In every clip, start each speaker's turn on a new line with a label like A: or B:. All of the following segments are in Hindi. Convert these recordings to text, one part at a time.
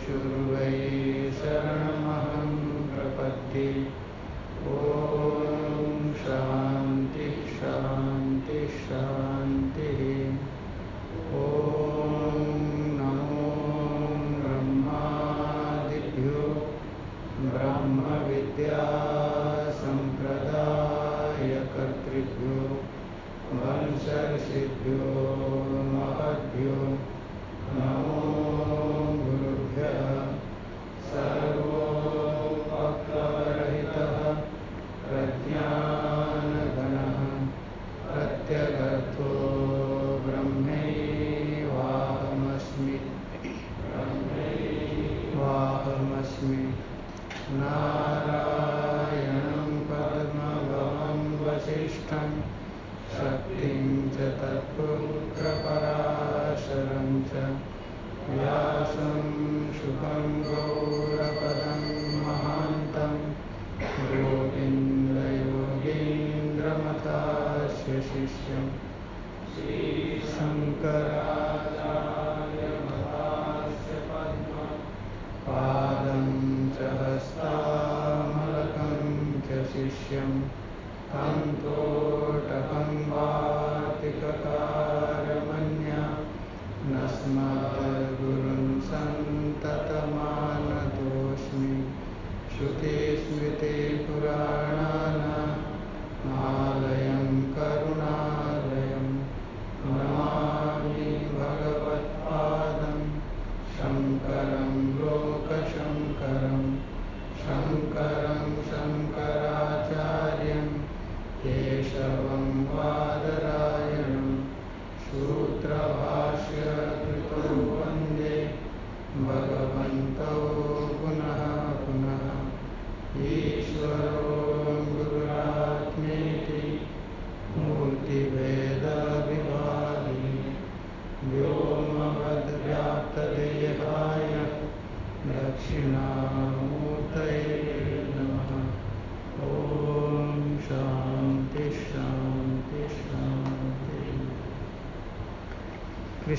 A: मुमुक्षुर्वै शरणमहं प्रपद्ये श्रुतिस्मृतिपुराणानामालयं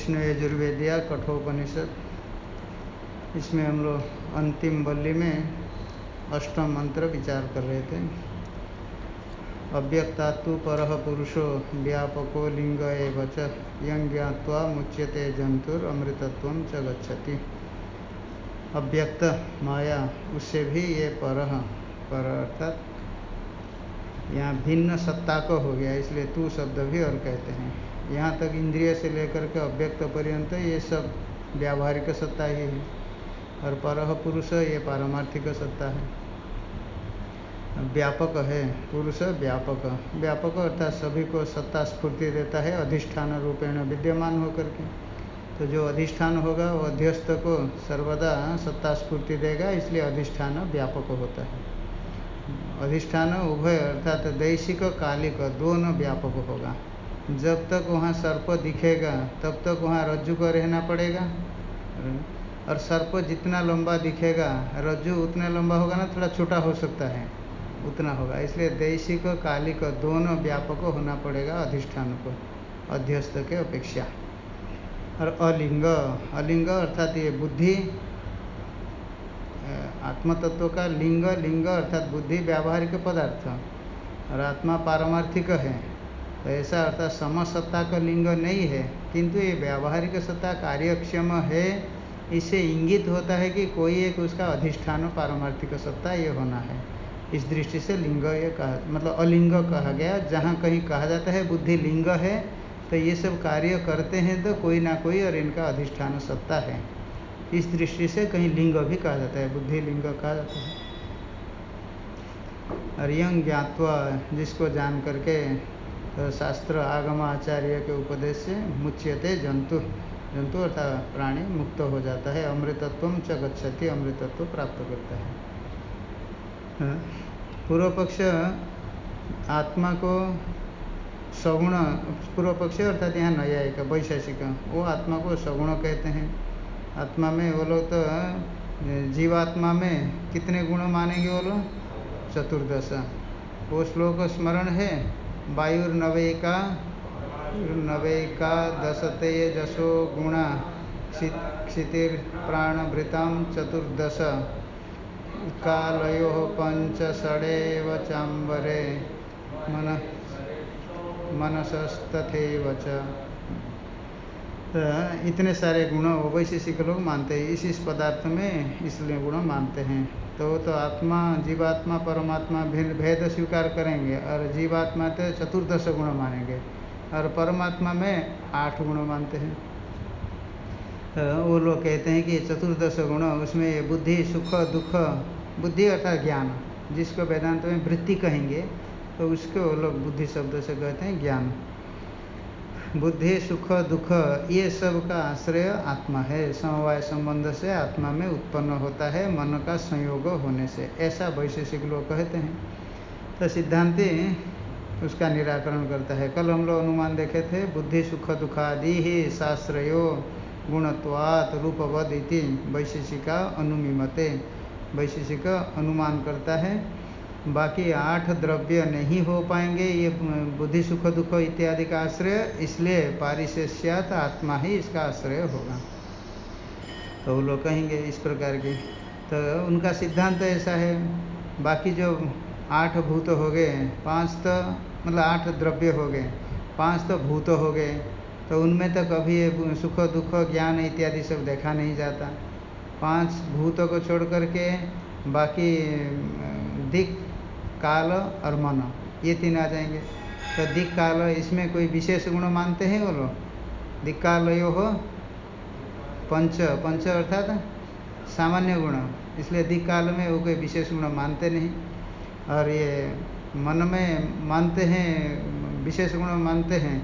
A: कृष्ण यजुर्वेदिया कठोपनिषद। इसमें हम लोग अंतिम बल्ली में अष्टम मंत्र विचार कर रहे थे। अव्यक्तात्व पर पुरुषो व्यापको लिंग एव च, यं ज्ञात्वा मुच्यते जंतुर अमृतत्व च गच्छति। अव्यक्त माया, उससे भी ये पर अर्थात यहाँ भिन्न सत्ता को हो गया, इसलिए तू शब्द भी और कहते हैं। यहाँ तक इंद्रिय से लेकर के अव्यक्त पर्यंत ये सब व्यावहारिक सत्ता ही है। और पर पुरुष ये पारमार्थिक सत्ता है। व्यापक है। पुरुष व्यापक। व्यापक अर्थात सभी को सत्ता स्फूर्ति देता है, अधिष्ठान रूपेण विद्यमान होकर के। तो जो अधिष्ठान होगा, वो अध्यस्त को सर्वदा सत्ता स्फूर्ति देगा, इसलिए अधिष्ठान व्यापक होता है। अधिष्ठान उभय अर्थात दैशिक, कालिक दोनों व्यापक होगा। जब तक वहाँ सर्प दिखेगा, तब तक वहाँ रज्जु को रहना पड़ेगा। और सर्प जितना लंबा दिखेगा, रज्जु उतना लंबा होगा ना, थोड़ा छोटा हो सकता है, उतना होगा। इसलिए दैशिक, कालिक दोनों व्यापक होना पड़ेगा अधिष्ठान को, अध्यस्त के अपेक्षा। और अलिंग अलिंग अर्थात ये बुद्धि आत्मतत्व का लिंग लिंग अर्थात बुद्धि, व्यावहारिक पदार्थ। और आत्मा पारमार्थिक है। ऐसा अर्थात समसत्ता का लिंग नहीं है, किंतु ये व्यावहारिक सत्ता कार्यक्षम है। इससे इंगित होता है कि कोई एक उसका अधिष्ठान पारमार्थिक सत्ता ये होना है। इस दृष्टि से लिंग ये कहा मतलब अलिंग कहा गया। जहाँ कहीं कहा जाता है बुद्धि लिंग है तो ये सब कार्य करते हैं तो कोई ना कोई और इनका अधिष्ठान सत्ता है। इस दृष्टि से कहीं लिंग भी कहा जाता है, बुद्धि लिंग कहा जाता है। और यंग ज्ञातवा जिसको जान करके तो शास्त्र आगम आचार्य के उपदेश से मुच्यते जंतु। जंतु अर्थात प्राणी मुक्त हो जाता है, अमृतत्व च गच्छति, अमृतत्व प्राप्त करता है। हाँ। पूर्व पक्ष आत्मा को सगुण पूर्व पक्ष अर्थात यहाँ न्यायिक, वैशेषिक, वो आत्मा को सगुण कहते हैं। आत्मा में वो लोग तो जीवात्मा में कितने गुण मानेंगे वो लोग? चतुर्दश। वो श्लोक स्मरण है वायुर्नवैका, नवैका दशते जशो गुणा क्षितिर्प्राणभृतं चतुर्दश, कालयो पंचषडेव चाम्बरे, मन मनसस्तथेव च। तो इतने सारे गुण वैशेषिक लोग मानते हैं। इस इस पदार्थ में इसलिए गुण मानते हैं। तो वो तो आत्मा, जीवात्मा, परमात्मा भिन्न भेद स्वीकार करेंगे और जीवात्मा तो चतुर्दश गुण मानेंगे और परमात्मा में आठ गुण मानते हैं। तो वो लोग कहते हैं कि चतुर्दश गुण, उसमें बुद्धि, सुख, दुख, बुद्धि अर्थात ज्ञान, जिसको वेदांत में वृत्ति कहेंगे तो उसको वो लोग बुद्धि शब्द से कहते हैं ज्ञान। बुद्धि, सुख, दुख, ये सब का आश्रय आत्मा है। समवाय संबंध से आत्मा में उत्पन्न होता है, मन का संयोग होने से। ऐसा वैशेषिक लोग कहते हैं। तो सिद्धांति उसका निराकरण करता है। कल हम लोग अनुमान देखे थे, बुद्धि, सुख दुखादि ही शास्त्रो गुणत्वात् रूपवद इति वैशेषिका अनुमिमते। वैशेषिक अनुमान करता है। बाकी आठ द्रव्य नहीं हो पाएँगे, ये बुद्धि, सुख, दुख इत्यादि का आश्रय, इसलिए पारिशेष्यात आत्मा ही इसका आश्रय होगा। तो वो लोग कहेंगे इस प्रकार की। तो उनका सिद्धांत ऐसा है, बाकी जो आठ भूत हो गए, पाँच तो मतलब आठ द्रव्य हो गए, पाँच तो भूत हो गए तो उनमें तो कभी सुख, दुख, ज्ञान इत्यादि सब देखा नहीं जाता। पाँच भूतों को छोड़ करके बाकी दिक काल और मन, ये तीन आ जाएँगे। तो दिक काल इसमें कोई विशेष गुण मानते हैं वो लोग? दिक्काल यो हो पंच पंच अर्थात सामान्य गुण। इसलिए दिक काल में वो कोई विशेष गुण मानते नहीं। और ये मन में मानते हैं, विशेष गुण मानते हैं।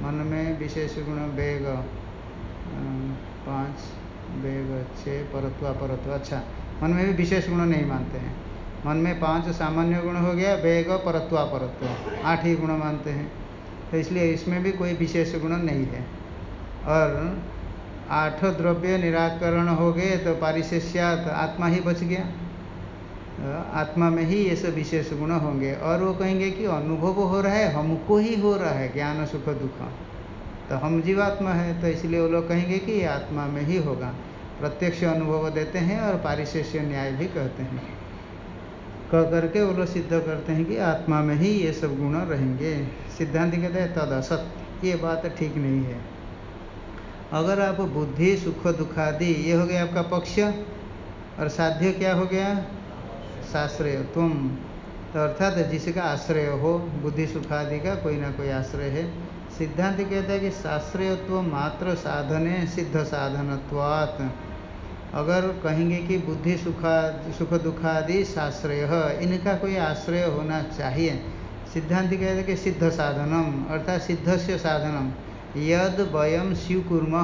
A: मन में विशेष गुण, वेग पाँच, वेग, छः, परत्वा परत्वा अच्छा मन में भी विशेष गुण नहीं मानते हैं। मन में पाँच सामान्य गुण हो गया, वेग परत्वा परत्व आठ ही गुण मानते हैं। तो इसलिए इसमें भी कोई विशेष गुण नहीं है। और आठ द्रव्य निराकरण हो गए तो पारिशेष्यात आत्मा ही बच गया। आत्मा में ही ये सब विशेष गुण होंगे। और वो कहेंगे कि अनुभव हो रहा है, हमको ही हो रहा है, ज्ञान, सुख, दुख। तो हम जीवात्मा है तो इसलिए वो लोग कहेंगे कि आत्मा में ही होगा। प्रत्यक्ष अनुभव देते हैं और पारिशेष्य न्याय भी कहते हैं। कह करके वो लोग सिद्ध करते हैं कि आत्मा में ही ये सब गुण रहेंगे। सिद्धांत कहते हैं, तद असत ये बात ठीक नहीं है। अगर आप बुद्धि, सुख दुखादि ये हो गया आपका पक्ष, और साध्य क्या हो गया? साश्रय तुम तो अर्थात जिसका आश्रय हो, बुद्धि सुखादि का कोई ना कोई आश्रय है। सिद्धांत कहता है कि साश्रयत्व मात्र साधने सिद्ध साधनत्वात्। अगर कहेंगे कि बुद्धि सुखा सुख दुखादि साश्रय इनका कोई आश्रय होना चाहिए। सिद्धांत कहते हैं कि सिद्ध साधनम, अर्थात सिद्ध से साधनम। यद वयम स्वीकुर्म,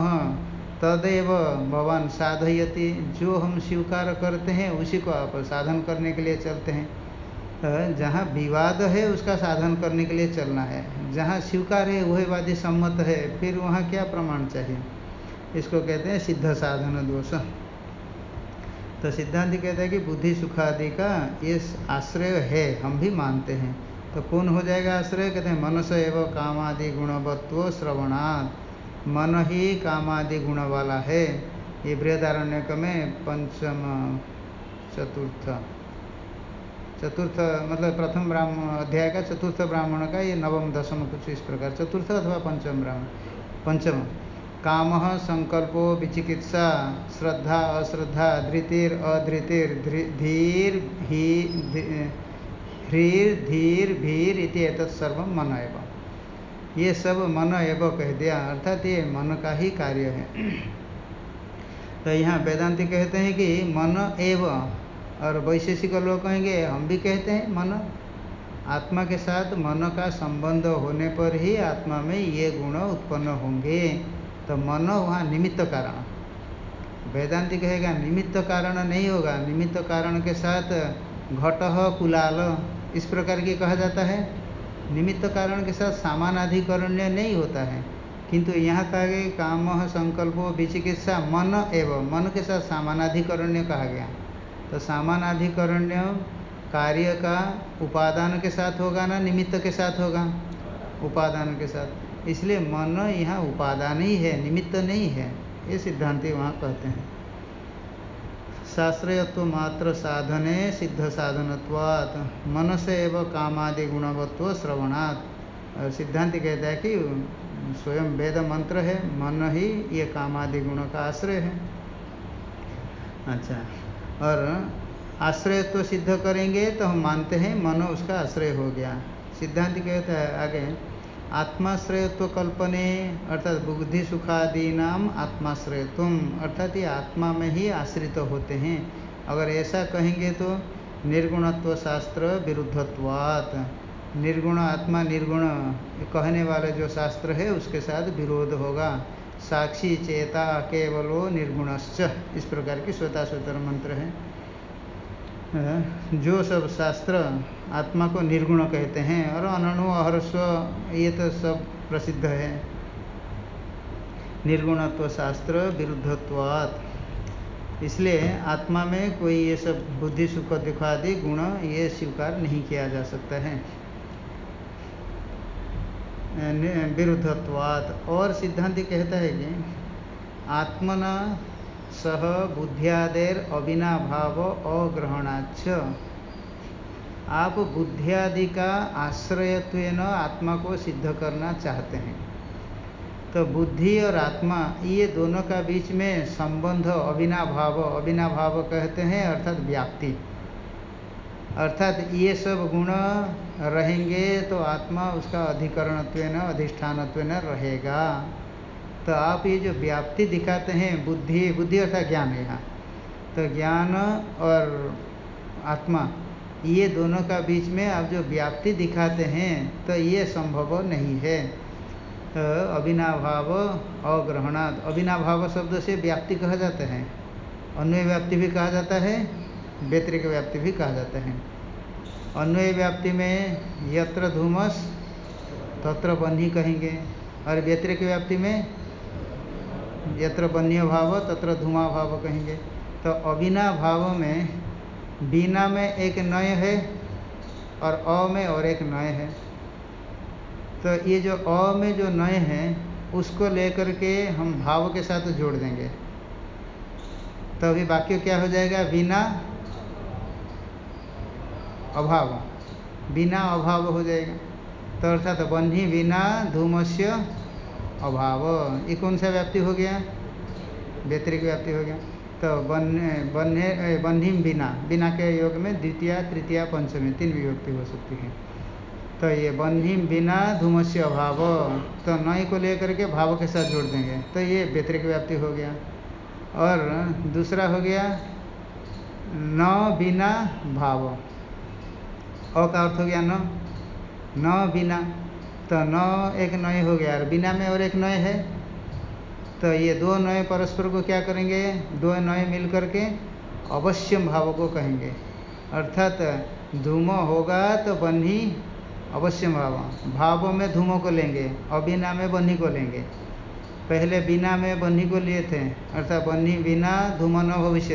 A: तदेव भगवान साधयति। जो हम स्वीकार करते हैं, उसी को आप साधन करने के लिए चलते हैं। जहाँ विवाद है, उसका साधन करने के लिए चलना है। जहाँ स्वीकार है, वह वादी सम्मत है। फिर वहाँ क्या प्रमाण चाहिए? इसको कहते हैं सिद्ध साधन दोष। तो सिद्धांत कहता है कि बुद्धि सुख आदि का ये आश्रय है, हम भी मानते हैं। तो कौन हो जाएगा आश्रय? कहते हैं मनस एवं कामादि गुणवत्व श्रवणात्। मन ही कामादि गुण वाला है। ये बृहदारण्य में पंचम, चतुर्थ। चतुर्थ मतलब प्रथम ब्राह्मण अध्याय का चतुर्थ ब्राह्मण का ये नवम दशम कुछ इस प्रकार, चतुर्थ अथवा पंचम ब्राह्मण। पंचम। काम, संकल्पो, विचिकित्सा, श्रद्धा, अश्रद्धा, धृतिर, अधृतिर धीर, ही ह्रीर, धीर भीर इति सर्व मन एवं। ये सब मन एवं कह दिया, अर्थात ये मन का ही कार्य है। तो यहाँ वेदांति कहते हैं कि मन एव, और वैशेषिक लोग कहेंगे, हम भी कहते हैं मन। आत्मा के साथ मन का संबंध होने पर ही आत्मा में ये गुण उत्पन्न होंगे। तो मन वहाँ निमित्त कारण। वेदांति कहेगा, निमित्त कारण नहीं होगा। निमित्त कारण के साथ घट, कुलाल, इस प्रकार की कहा जाता है। निमित्त कारण के साथ सामानाधिकरण्य नहीं होता है। किंतु यहाँ कहा गया काम, संकल्प, विचिकित्सा, मन एवं, मन के साथ सामानाधिकरण्य कहा गया। तो सामानाधिकरण्य कार्य का उपादान के साथ होगा ना निमित्त के साथ होगा? उपादान के साथ। इसलिए मन यहाँ उपादान ही है, निमित्त नहीं है, ये सिद्धांति वहाँ कहते हैं। शास्त्रीयत्व मात्र साधने सिद्ध साधनत्वात् मन से एवं कामादि गुणवत्व श्रवणात्। सिद्धांति कहता है कि स्वयं वेद मंत्र है, मन ही ये कामादि गुण का आश्रय है। अच्छा और आश्रय तो सिद्ध करेंगे तो हम मानते हैं, मन उसका आश्रय हो गया। सिद्धांत कहता है आगे आत्माश्रयत्व कल्पने अर्थात बुद्धि सुखादि नाम आत्माश्रयत्व, अर्थात ये आत्मा में ही आश्रित होते हैं। अगर ऐसा कहेंगे तो निर्गुणत्व शास्त्र विरुद्धत्वात्। निर्गुण आत्मा निर्गुण कहने वाले जो शास्त्र है, उसके साथ विरोध होगा। साक्षी चेता केवलो निर्गुणश्च। इस प्रकार की स्वता स्वतर मंत्र है। जो सब शास्त्र आत्मा को निर्गुण कहते हैं, और अनु अहर्स्व ये तो सब प्रसिद्ध है। निर्गुणत्व शास्त्र, विरुद्धत्वात्। इसलिए आत्मा में कोई ये सब बुद्धि, सुख, दुख आदि गुण ये स्वीकार नहीं किया जा सकता है। विरुद्धत्वात्। और सिद्धांत कहता है कि आत्मना सह बुद्धियादेर अविनाभाव अग्रहणाच आप बुद्धियादि का आश्रयत्व आत्मा को सिद्ध करना चाहते हैं। तो बुद्धि और आत्मा, ये दोनों का बीच में संबंध अविनाभाव अविनाभाव कहते हैं, अर्थात व्याप्ति। अर्थात ये सब गुण रहेंगे तो आत्मा उसका अधिकरणत्व अधिष्ठानत्व रहेगा। तो आप ये जो व्याप्ति दिखाते हैं, बुद्धि बुद्धि अर्थात ज्ञान है यहाँ। तो ज्ञान और आत्मा, ये दोनों का बीच में आप जो व्याप्ति दिखाते हैं तो ये संभव नहीं है। तो अविनाभाव अग्रहणात्, अविनाभाव शब्द से व्याप्ति कहा जाता है। अन्वय व्याप्ति भी कहा जाता है, व्यतिरिक व्याप्ति भी कहा जाता है। अन्वय व्याप्ति में यत्र धूमस, तत्र बन्ही कहेंगे, और व्यतिरिक व्याप्ति में यत्र बन्य भाव, तत्र धुआँ भाव कहेंगे। तो अबिना भाव में, बिना में एक नय है और अ में और एक नय है। तो ये जो अ में जो नय है, उसको लेकर के हम भाव के साथ जोड़ देंगे। तो अभी वाक्य क्या हो जाएगा? बिना अभाव। बिना अभाव हो जाएगा। तो अर्थात बन्ही बिना धूमस्य अभाव। ये कौन सा व्याप्ति हो गया? व्यतिरिक व्याप्ति हो गया। तो बन्हे बन्हे बन्हीम बिना बिना के योग में द्वितीय, तृतीय, पंचमी, तीन विभक्ति हो सकती है। तो ये बन्हीम बिना धूमस्य अभाव। तो नई को लेकर के भाव के साथ जोड़ देंगे। तो ये व्यतिरिक व्याप्ति हो गया। और दूसरा हो गया, न बिना भाव। अ का अर्थ हो गया न। न बिना। तो न एक नए हो गया। और बिना में और एक नए है। तो ये दो नए परस्पर को क्या करेंगे? दो नए मिल करके अवश्यम भाव को कहेंगे। अर्थात धूम होगा तो बन्ही अवश्यम भाव। भावों में धूमों को लेंगे, अबिना में बन्ही को लेंगे। पहले बिना में बन्ही को लिए थे। अर्थात बन्ही बिना धूम न भविष्य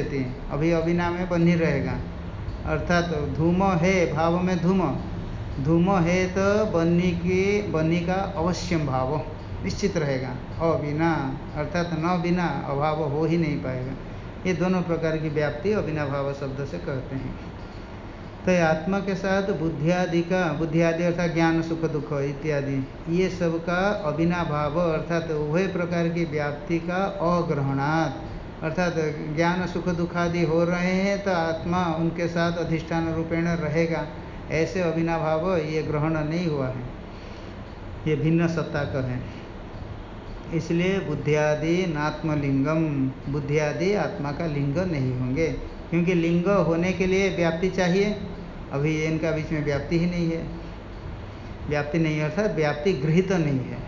A: अभी अबिना में बन्ही रहेगा। अर्थात धूम है, भाव में धूम। धूम है तो बन्नी की बन्नी का अवश्यम भाव। निश्चित रहेगा। अबिना अर्थात न बिना अभाव हो ही नहीं पाएगा। ये दोनों प्रकार की व्याप्ति अबिना भाव शब्द से कहते हैं। तो आत्मा के साथ बुद्धियादि का बुद्धियादि अर्थात ज्ञान, सुख, दुख इत्यादि, ये सब का अविनाभाव अर्थात उभय प्रकार की व्याप्ति का अग्रहणात्। अर्थात ज्ञान, सुख दुखादि हो रहे हैं तो आत्मा उनके साथ अधिष्ठान रूपेण रहेगा। ऐसे अभिनाभाव ये ग्रहण नहीं हुआ है। ये भिन्न सत्ता का है। इसलिए बुद्धियादि नात्मलिंगम, बुद्धियादि आत्मा का लिंग नहीं होंगे, क्योंकि लिंग होने के लिए व्याप्ति चाहिए। अभी इनका बीच में व्याप्ति ही नहीं है। व्याप्ति नहीं अर्थात व्याप्ति गृहित नहीं है।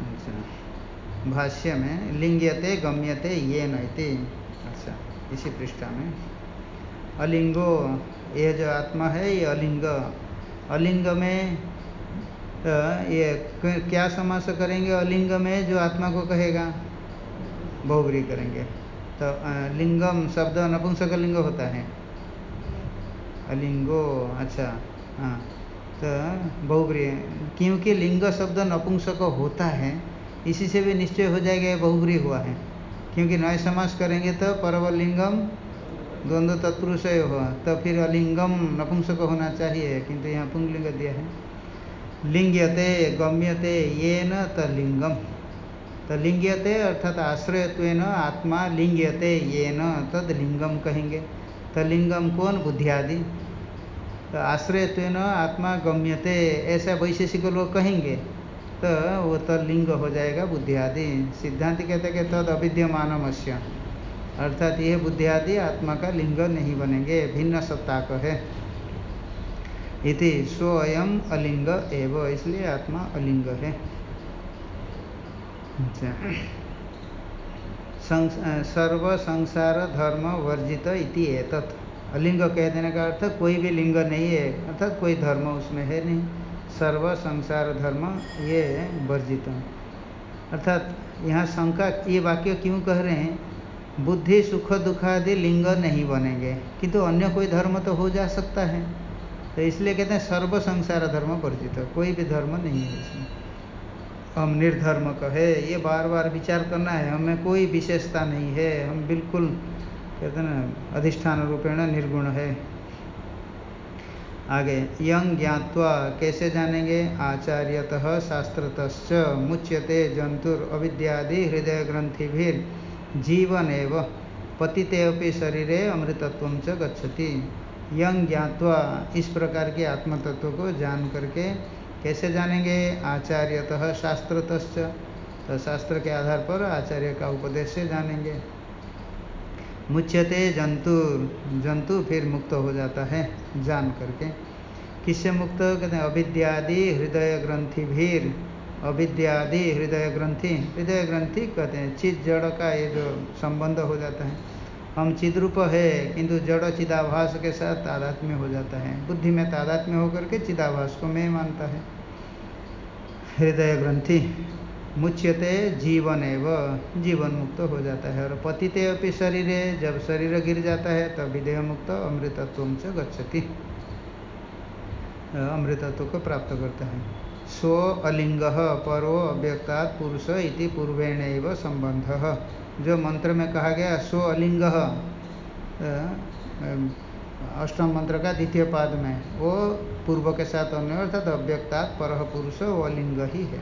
A: अच्छा। भाष्य में लिंग्यते गम्यते ये नैति अच्छा इसी पृष्ठा में। अलिंगो यह जो आत्मा है, ये अलिंग। अलिंग में ये क्या समास करेंगे अलिंग में, जो आत्मा को कहेगा? बहुग्री करेंगे। तो लिंगम शब्द नपुंसक लिंग होता है। अलिंगो अच्छा हाँ। तो बहुग्री क्योंकि लिंग शब्द नपुंसक होता है, इसी से भी निश्चय हो जाएगा बहुग्री हुआ है। क्योंकि नए समास करेंगे तो परवलिंगम द्वंद्व तत्पुरुष हुआ। तो फिर अलिंगम नपुंसक होना चाहिए, किंतु यहाँ पुंगलिंग दिया है। लिंग्यते, गम्यते ये न तलिंगम। तो लिंग्यते अर्थात आश्रयत्व आत्मा, लिंग्यते ये न तद लिंगम कहेंगे। तो लिंगम कौन? बुद्धियादि तो आश्रयत्व आत्मा, गम्यते, ऐसा वैशेषिक लोग कहेंगे तो वो तलिंग हो जाएगा बुद्धियादि सिद्धांत कहते कि तद अविद्यमानमस्य। अर्थात यह आदि आत्मा का लिंग नहीं बनेंगे, भिन्न सत्ता का है। इति स्वयं अलिंग एव, इसलिए आत्मा अलिंग है। अच्छा। सर्व संसार धर्म वर्जित इति एतत्। अलिंग कह देने का अर्थ कोई भी लिंग नहीं है, अर्थात कोई धर्म उसमें है नहीं। सर्व संसार धर्म ये वर्जित। अर्थात यहाँ शंका, ये वाक्य क्यों कह रहे हैं? बुद्धि सुख दुखादि लिंग नहीं बनेंगे। किंतु अन्य कोई धर्म तो हो जा सकता है। तो इसलिए कहते हैं सर्व संसार धर्म वर्जित कोई भी धर्म नहीं है इसमें। हम निर्धर्म कहे, ये बार बार विचार करना है, हमें कोई विशेषता नहीं है, हम बिल्कुल कहते हैं ना, अधिष्ठान रूपेण निर्गुण है। आगे यंग ज्ञावा कैसे जानेंगे? आचार्यतः शास्त्रत मुच्यते जंतुर अविद्यादि हृदय ग्रंथि भी जीवन एव पतिते शरीरे अमृतत्व च गच्छति। यंग ज्ञावा इस प्रकार के आत्मतत्व को जान करके कैसे जानेंगे? आचार्यतः शास्त्रत तो शास्त्र के आधार पर आचार्य का उपदेश से जानेंगे। मुच्यते जंतु जंतु फिर मुक्त हो जाता है, जान करके। किससे मुक्त? कहते हैं, अविद्यादि हृदय ग्रंथि भीर अविद्यादि हृदय ग्रंथि हृदय ग्रंथि कहते हैं, चित जड़ का ये जो संबंध हो जाता है। हम चिद्रूप है, किंतु जड़ चिदाभास के साथ तादात्म्य हो जाता है। बुद्धि में तादात्म्य होकर के चिदाभास को मैं मानता है। हृदय ग्रंथि मुच्यते जीवन एव जीवन मुक्त हो जाता है। और पतिते अपनी शरीर, जब शरीर गिर जाता है, तब विदेह मुक्त अमृतत्व से गच्छति। अमृतत्व को प्राप्त करता है। स्व अलिंग परो अव्यक्तात् पुरुष इति पूर्वेण संबंध जो मंत्र में कहा गया स्व अलिंग अष्टम मंत्र का द्वितीय पाद में, वो पूर्व के साथ अन्य, अर्थात अव्यक्तात्, पर पुरुष वो अलिंग ही है।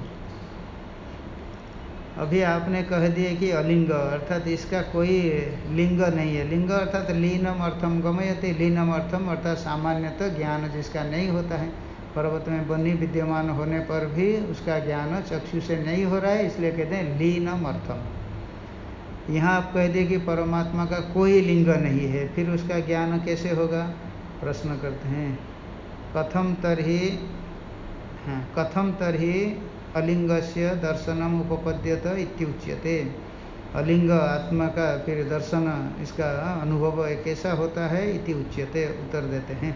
A: अभी आपने कह दिए कि अलिंग, अर्थात इसका कोई लिंग नहीं है। लिंग अर्थात लीनम अर्थम गमयते। लीनम अर्थम अर्थात सामान्यतः ज्ञान जिसका नहीं होता है। पर्वत में बनी विद्यमान होने पर भी उसका ज्ञान चक्षु से नहीं हो रहा है, इसलिए कहते हैं लीनम अर्थम। यहाँ आप कह दिए कि परमात्मा का कोई लिंग नहीं है, फिर उसका ज्ञान कैसे होगा? प्रश्न करते हैं। कथम तरही हाँ कथम तरही अलिंग से दर्शनम उपपद्यत इत्युच्यते अलिंग आत्मा का फिर दर्शन, इसका अनुभव कैसा होता है इति उच्यते, उत्तर देते हैं।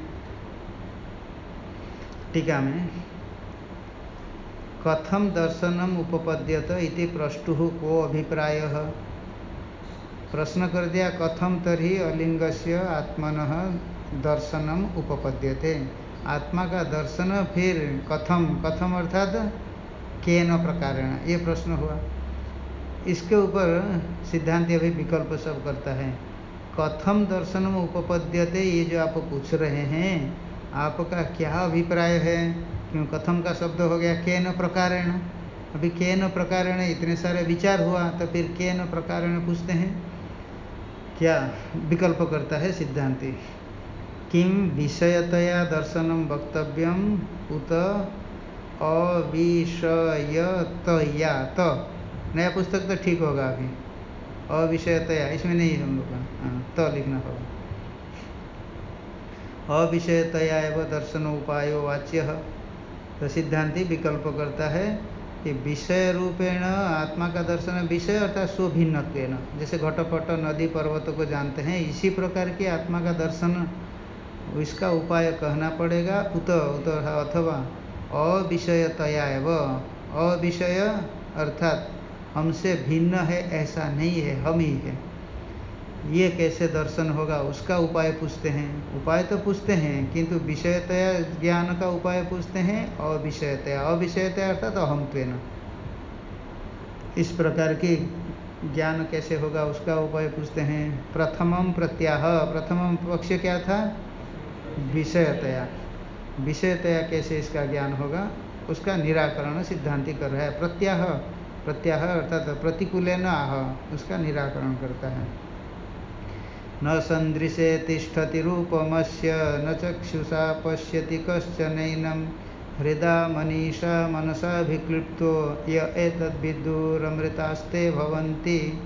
A: टीका में कथम दर्शनम उपपद्यत इति प्रष्टु को अभिप्राय? प्रश्न कर दिया कथम तरी अलिंग से आत्मन दर्शनम उपपद्यते? आत्मा का दर्शन फिर कथम कथम अर्थात केन प्रकार ये प्रश्न हुआ। इसके ऊपर सिद्धांत अभी विकल्प सब करता है। कथम दर्शनम उपपद्यते ये जो आप पूछ रहे हैं आपका क्या अभिप्राय है? क्यों कथम का शब्द हो गया के न प्रकारेण? अभी के न प्रकारेण इतने सारे विचार हुआ तो फिर के न प्रकारेण पूछते हैं। क्या विकल्प करता है सिद्धांति? किम विषयतया दर्शनम वक्तव्यम उत अविषयतया तो नया पुस्तक तो ठीक होगा अभी। अविषयतया इसमें नहीं हम लोग का। हाँ, तो लिखना होगा। अविषयतया एवं दर्शन उपाय वाच्य। तो सिद्धांति विकल्प करता है कि विषय रूपेण आत्मा का दर्शन विषय अर्थात स्वभिन्न जैसे घटपट, नदी, पर्वत को जानते हैं, इसी प्रकार की आत्मा का दर्शन इसका उपाय कहना पड़ेगा। उत उत, अथवा अविषयतया एव। अविषय अर्थात हमसे भिन्न है, ऐसा नहीं है, हम ही है। ये कैसे दर्शन होगा, उसका उपाय पूछते हैं। उपाय तो पूछते हैं, किंतु विषयतया ज्ञान का उपाय पूछते हैं, अविषयतया। अविषयतया अर्थात अहम अहमत्वेन इस प्रकार की ज्ञान कैसे होगा, उसका उपाय पूछते हैं। प्रथमम प्रत्याह। प्रथमम पक्ष क्या था? विषयतया। विषयतया कैसे इसका ज्ञान होगा? उसका निराकरण सिद्धांति कर रहा है। प्रत्याह। प्रत्याह अर्थात प्रतिकूल न आह। उसका निराकरण करता है। न सन्दृशे तिष्ठति रूपमस्य, न चक्षुषा पश्यति कश्चनैनं हृदा मनीषा मनसाभिक्लिप्तो, य एतद्विदुरमृतास्ते भवन्ति।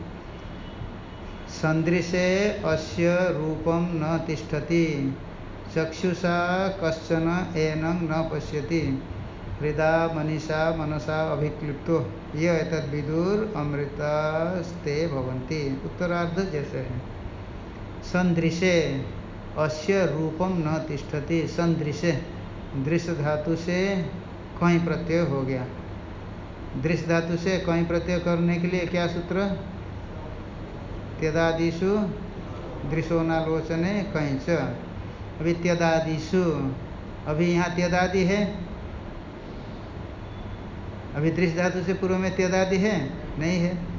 A: सन्दृशे अस्य न तिष्ठति, चक्षुषा कश्चन एनं न पश्यति। हृदा मनीषा मनसा अभिक्लिप्तो, ये विदुर अमृतास्ते भवन्ति। उत्तरार्ध जैसे है। संदृशे अस्य रूपम न तिष्ठति। संदृशे दृश्य धातु से कहीं प्रत्यय हो गया। दृश्य धातु से कहीं प्रत्यय करने के लिए क्या सूत्र? त्यदादिशु दृशोनालोचने कहीं च। अभी त्यदादिशु अभी यहाँ त्यदादि है। अभी दृश्य धातु से पूर्व में त्यदादि है? नहीं है।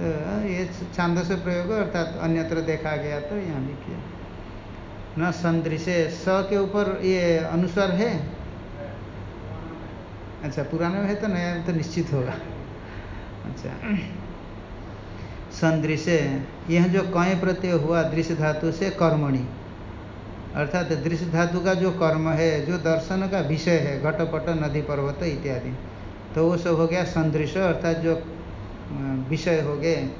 A: तो ये छांद से प्रयोग अर्थात अन्यत्र देखा गया तो यहाँ भी किया। न संदृश्य स के ऊपर ये अनुसार है? अच्छा पुराने में है तो नया तो निश्चित होगा। अच्छा। संदृश्य यह जो कय प्रत्यय हुआ दृश्य धातु से कर्मणि, अर्थात दृश्य धातु का जो कर्म है, जो दर्शन का विषय है, घटपट, नदी पर्वत इत्यादि तो वो सब हो गया संदृश, अर्थात जो विषय हो गए।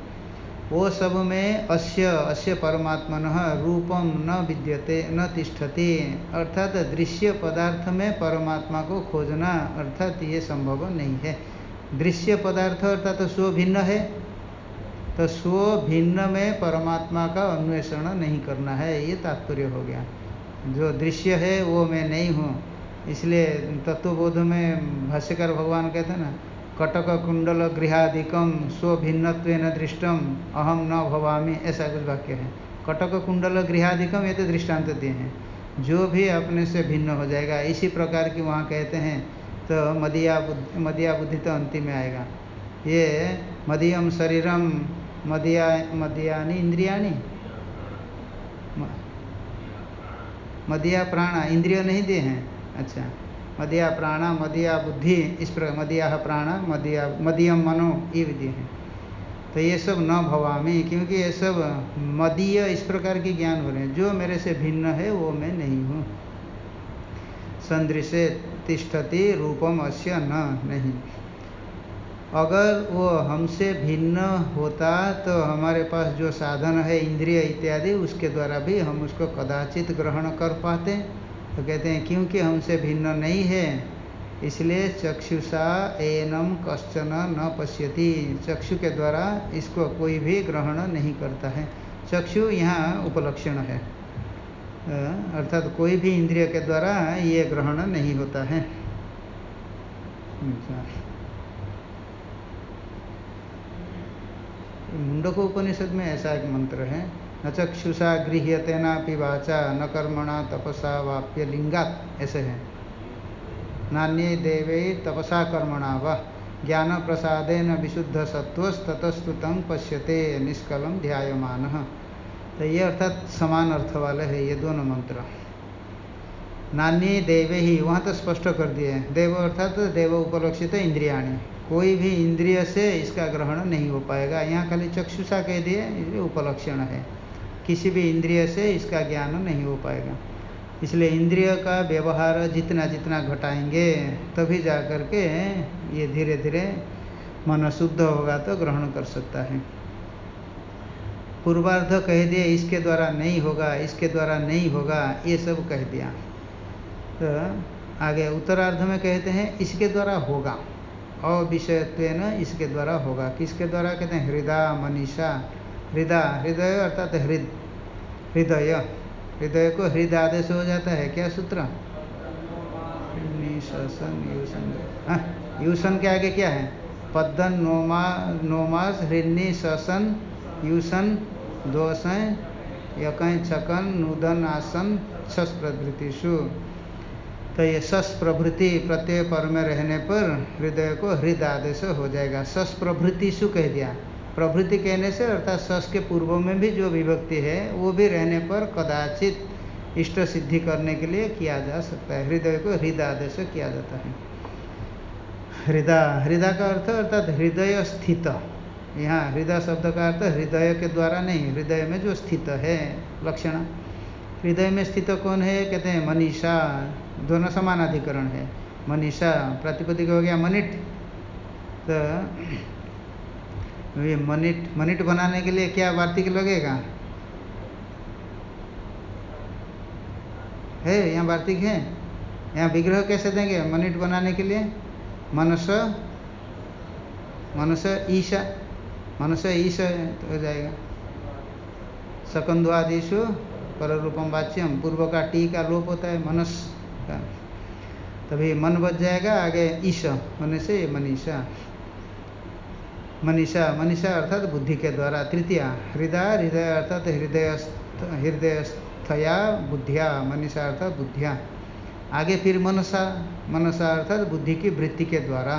A: वो सब में अस्य अस्य परमात्मन रूपम न विद्यते, न तिष्ठति। अर्थात दृश्य पदार्थ में परमात्मा को खोजना, अर्थात ये संभव नहीं है। दृश्य पदार्थ अर्थात स्व भिन्न है। तो स्व भिन्न में परमात्मा का अन्वेषण नहीं करना है, ये तात्पर्य हो गया। जो दृश्य है, वो मैं नहीं हूँ। इसलिए तत्वबोध में भाष्यकर भगवान कहते हैं ना कटक कुंडल गृहादिकम स्वभिन्नत्व दृष्टम अहम न भवामी, ऐसा कुछ वाक्य है। कटक कुंडल गृहादिकम ये तो दृष्टांत दिए हैं। जो भी अपने से भिन्न हो जाएगा, इसी प्रकार की वहाँ कहते हैं तो मदिया बुद्धि मदिया बुद्धि तो अंतिम में आएगा। ये मदियम शरीरम, मदिया, मदियानी इंद्रियाणी मदिया प्राणा, इंद्रिय नहीं दिए हैं? अच्छा। मदिया प्राण, मदिया बुद्धि, इस प्रकार मदिया प्राण, मदिया, मदियम मनो, ये दिए हैं। तो ये सब न भवामी, क्योंकि ये सब मदीय इस प्रकार के ज्ञान हो रहे हैं। जो मेरे से भिन्न है, वो मैं नहीं हूँ। संदृश्य तिष्ठति रूपम अश्य न, नहीं। अगर वो हमसे भिन्न होता तो हमारे पास जो साधन है, इंद्रिय इत्यादि, उसके द्वारा भी हम उसको कदाचित ग्रहण कर पाते। तो कहते हैं, क्योंकि हमसे भिन्न नहीं है, इसलिए चक्षुषा एनम कश्चन न पश्यति। चक्षु के द्वारा इसको कोई भी ग्रहण नहीं करता है। चक्षु यहाँ उपलक्षण है। अर्थात तो कोई भी इंद्रिय के द्वारा ये ग्रहण नहीं होता है। अच्छा। मुंडक उपनिषद में ऐसा एक मंत्र है। न चक्षुषा गृह्यते न पिवाचा न कर्मणा तपसा वाप्य लिंगात, ऐसे है। नान्य देवे तपसा कर्मणा व ज्ञान प्रसादेन विशुद्ध सत्वस्ततस्तुतं पश्यते, निष्कलम ध्यायमान। तो ये अर्थात समान अर्थ वाले है, ये दोनों मंत्र। नान्य देव ही, वहाँ तो स्पष्ट कर दिए देव अर्थात तो देव उपलक्षित इंद्रियाणी। कोई भी इंद्रिय से इसका ग्रहण नहीं हो पाएगा। यहाँ खाली चक्षुषा कह दिए उपलक्षण है। किसी भी इंद्रिय से इसका ज्ञान नहीं हो पाएगा। इसलिए इंद्रिय का व्यवहार जितना जितना घटाएँगे, तभी जा कर के ये धीरे धीरे मन शुद्ध होगा तो ग्रहण कर सकता है। पूर्वार्ध कह दिए, इसके द्वारा नहीं होगा, इसके द्वारा नहीं होगा, ये सब कह दिया। तो आगे उत्तरार्ध में कहते हैं, इसके द्वारा होगा। अविषयत्व इसके द्वारा होगा। किसके द्वारा? कहते हैं, हृदय, मनीषा। हृदय हृदय अर्थात हृद। हृदय हृदय को हृदय आदेश हो जाता है क्या सूत्र? निशन यूसन हाँ यूसन के आगे क्या है? पद्दन नोमा नोमास हृन्नी शसन यूसन दोष यकय छकन नूदन आसन सस प्रभृतिषु। तो ये सस प्रभृति प्रत्यय पर में रहने पर हृदय को हृदय आदेश हो जाएगा। सस प्रभृतिषु कह दिया। प्रभृति कहने से, अर्थात सस के पूर्व में भी जो विभक्ति है, वो भी रहने पर कदाचित इष्ट सिद्धि करने के लिए किया जा सकता है। हृदय को हृदय आदेश किया जाता है। हृदय हृदय का अर्थ अर्थात हृदय स्थित। यहाँ हृदय शब्द का अर्थ हृदय के द्वारा नहीं, हृदय में जो स्थित है, लक्षण। हृदय में स्थित कौन है? कहते हैं मनीषा। दोनों समान अधिकरण है। मनीषा, प्रातिपदिक हो गया मनिट। तो ये मनिट मनिट बनाने के लिए क्या वार्तिक लगेगा? है, यहाँ वार्तिक है? यहाँ विग्रह कैसे देंगे? मनिट बनाने के लिए मनुष्य मनुष्य ईशा, मनुष्य ईश हो जाएगा। सकंद्वादिशु पर रूपम वाच्यम, पूर्व का टी का लोप होता है मनुष्य का। तभी मन बच जाएगा, आगे ईश से मनीषा। मनीषा मनीषा अर्थात बुद्धि के द्वारा, तृतीया, हृदय हृदय अर्थात हृदय हृदय स्थया बुद्धिया, मनीषा अर्थात बुद्धिया। आगे फिर मनसा मनसा अर्थात बुद्धि की वृत्ति के द्वारा।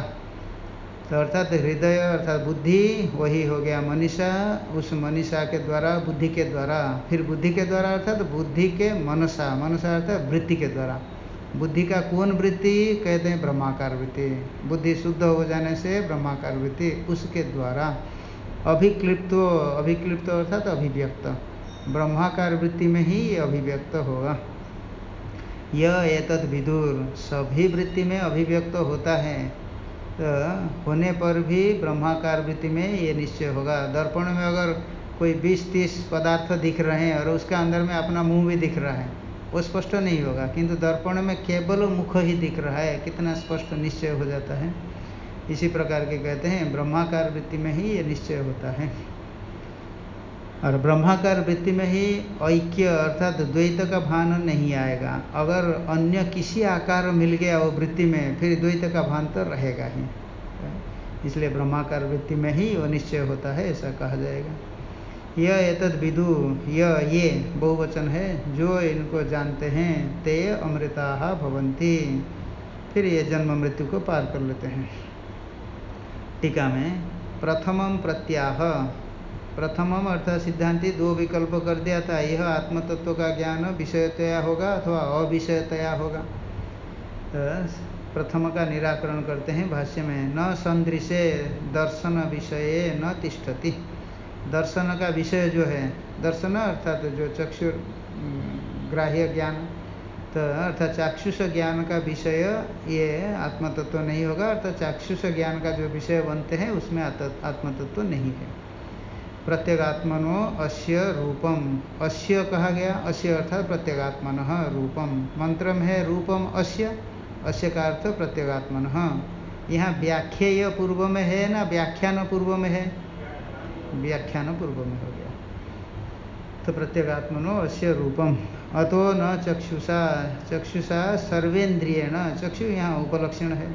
A: तो अर्थात हृदय अर्थात बुद्धि, वही हो गया मनीषा, उस मनीषा के द्वारा, बुद्धि के द्वारा। फिर बुद्धि के द्वारा अर्थात बुद्धि के मनसा मनसा अर्थात वृत्ति के द्वारा। बुद्धि का कौन वृत्ति? कहते हैं ब्रह्माकार वृत्ति। बुद्धि शुद्ध हो जाने से ब्रह्माकार वृत्ति उसके द्वारा अभिक्लिप्त अभिक्लिप्त अर्थात अभिव्यक्त। ब्रह्माकार वृत्ति में ही अभिव्यक्त होगा। यह एतद विदुर। सभी वृत्ति में अभिव्यक्त होता है। तो होने पर भी ब्रह्माकार वृत्ति में ये निश्चय होगा। दर्पण में अगर कोई 20-30 पदार्थ दिख रहे हैं और उसके अंदर में अपना मुँह भी दिख रहा है वो स्पष्ट नहीं होगा, किंतु दर्पण में केवल मुख ही दिख रहा है, कितना स्पष्ट निश्चय हो जाता है। इसी प्रकार के कहते हैं, ब्रह्माकार वृत्ति में ही ये निश्चय होता है। और ब्रह्माकार वृत्ति में ही ऐक्य अर्थात द्वैत का भान नहीं आएगा। अगर अन्य किसी आकार मिल गया वो वृत्ति में, फिर द्वैत का भान तो रहेगा ही। इसलिए ब्रह्माकार वृत्ति में ही वो निश्चय होता है, ऐसा कहा जाएगा। यह एतद विदु यह ये बहुवचन है, जो इनको जानते हैं, ते अमृता भवंती फिर ये जन्म मृत्यु को पार कर लेते हैं। टीका में प्रथमम प्रत्याह। प्रथमम अर्थात सिद्धांति दो विकल्प कर दिया था। यह आत्मतत्व का ज्ञान विषयतया होगा अथवा अविषयतया होगा। तो प्रथम का निराकरण करते हैं भाष्य में। न संदृशे, दर्शन विषय न तिष्ठति। दर्शन का विषय जो है, दर्शन अर्थात जो चक्षु ग्राह्य ज्ञान तो अर्थात चाक्षुष ज्ञान का विषय ये आत्मतत्व नहीं होगा, अर्थात चाक्षुष ज्ञान का जो विषय बनते हैं, उसमें आत्मतत्व नहीं है। प्रत्येगात्मनो अस्य रूपम। अस्य कहा गया? अस्य अर्थात प्रत्येगात्मन रूपम। मंत्र में है रूपम अस्य। अस्य का अर्थ प्रत्येगात्मन। यहाँ व्याख्येय पूर्व में है ना, व्याख्यान पूर्व में है? व्याख्यान पूर्व में हो गया तो प्रत्येगात्मनो अस्य रूपम। अतो न चक्षुषा चक्षुषा सर्वेन्द्रियण। चक्षु यहाँ उपलक्षण है।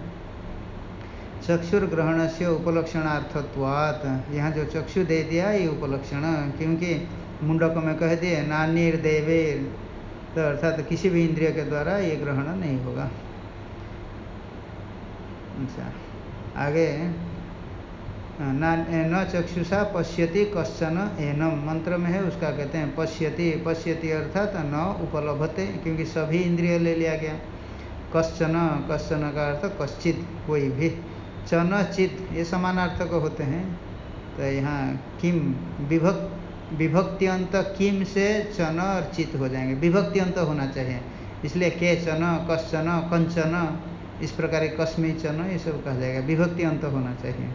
A: चक्षुर्ग्रहण से उपलक्षणार्थत्वात्। यहाँ जो चक्षु दे दिया, ये उपलक्षण। क्योंकि मुंडक में कह दिए नान्यर्देवेर तो अर्थात तो किसी भी इंद्रिय के द्वारा ये ग्रहण नहीं होगा। अच्छा आगे न चक्षुषा पश्यति कश्चन एनम मंत्र में है उसका कहते हैं, पश्यति पश्यति अर्थात न उपलब्धते क्योंकि सभी इंद्रिय ले लिया गया। कश्चन कश्चन का अर्थ कश्चित, कोई भी। चन चित ये समानार्थक होते हैं। तो यहाँ किम विभक्त विभक्त्यंत किम से चन और चित हो जाएँगे। विभक्ति अंत होना चाहिए। इसलिए के चन, कश्चन, कंचन, इस प्रकार कस्मी चन, ये सब कहा जाएगा। विभक्ति अंत होना चाहिए।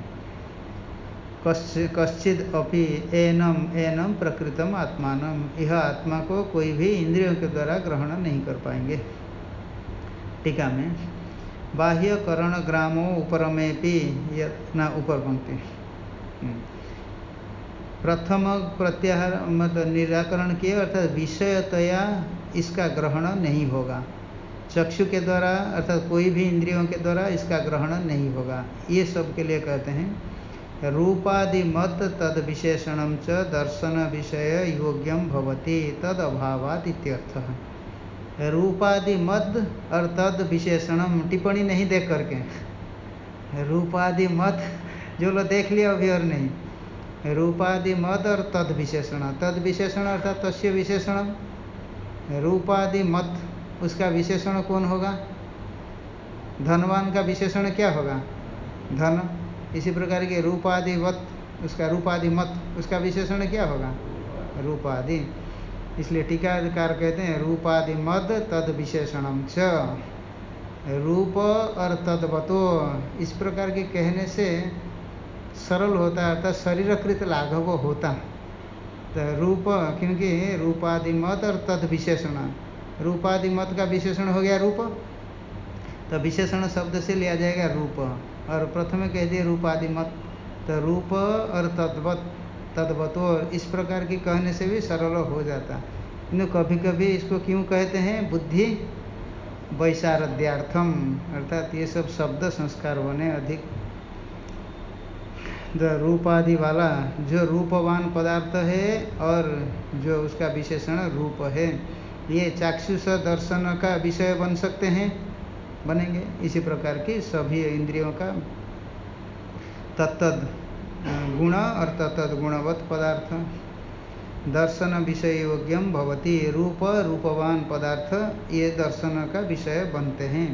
A: कश्चिद अपि एनम एनम प्रकृतम आत्मान। यह आत्मा को कोई भी इंद्रियों के द्वारा ग्रहण नहीं कर पाएँगे। टीका में, बाह्य करण ग्रामो उपरमे भी ना ऊपर पंक्ति। हम्म। प्रथम प्रत्याहार मतलब निराकरण किए, अर्थात विषयतया इसका ग्रहण नहीं होगा। चक्षु के द्वारा, अर्थात कोई भी इंद्रियों के द्वारा इसका ग्रहण नहीं होगा। ये सब के लिए कहते हैं रूपादि मत तद विशेषण च दर्शन विषय योग्यम भवती तद इत्यर्थ रूपादि मत और तद विशेषणम टिप्पणी नहीं देख करके। रूपादि मत जो लोग देख लिया अभी और नहीं। रूपादि मत और तद विशेषण तद विशेषण अर्थात तस्य विशेषण। रूपादि मत उसका विशेषण कौन होगा? धनवान का विशेषण क्या होगा? धन। इसी प्रकार के रूपादि वत, उसका रूपादि मत, उसका विशेषण क्या होगा? रूपादि। इसलिए टीकाकार कहते हैं, रूपादि मद तद विशेषणम च। रूप और तदवतो, इस प्रकार के कहने से सरल होता है, अर्थात शरीरकृत लाघव होता तो रूप, क्योंकि रूपादि मत और तद विशेषण। रूपादि मत का विशेषण हो गया रूप। तो विशेषण शब्द से लिया जाएगा रूप। और प्रथम कह दिए रूपादि मत तो रूप और तद्वत, तद्वतो इस प्रकार की कहने से भी सरल हो जाता। किंतु कभी कभी इसको क्यों कहते हैं? बुद्धि वैशारद्यार्थम अर्थात ये सब शब्द संस्कार होने अधिक। रूपादि वाला जो रूपवान पदार्थ है और जो उसका विशेषण रूप है, ये चाक्षुष दर्शन का विषय बन सकते हैं। बनेंगे। इसी प्रकार की सभी इंद्रियों का तत्द गुण और तत्द गुणवत पदार्थ। दर्शन विषय योग्यम भवती रूप, रूपवान पदार्थ। ये दर्शन का विषय बनते हैं।